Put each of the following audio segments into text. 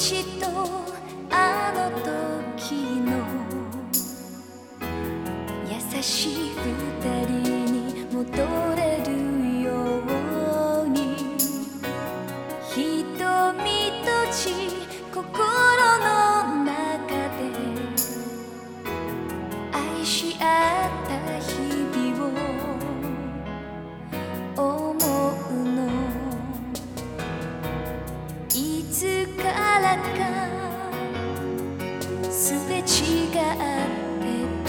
ちとあの時の優しいからかすれ違ってる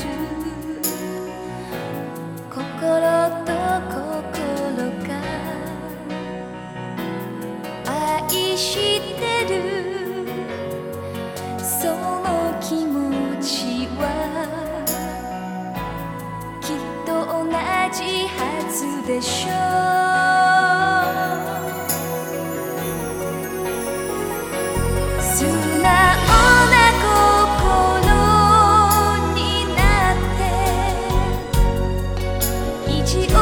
心と心が愛してる一応